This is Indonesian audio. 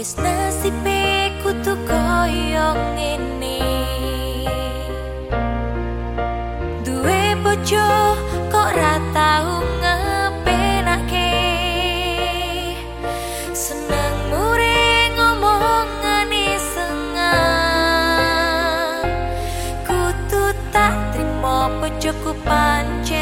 Wis nasibe kutu koyong ini Duwe bojo kok ra tau ngepenake. Seneng mure ngomongan isengan Kutu tak terima bojoku pancen.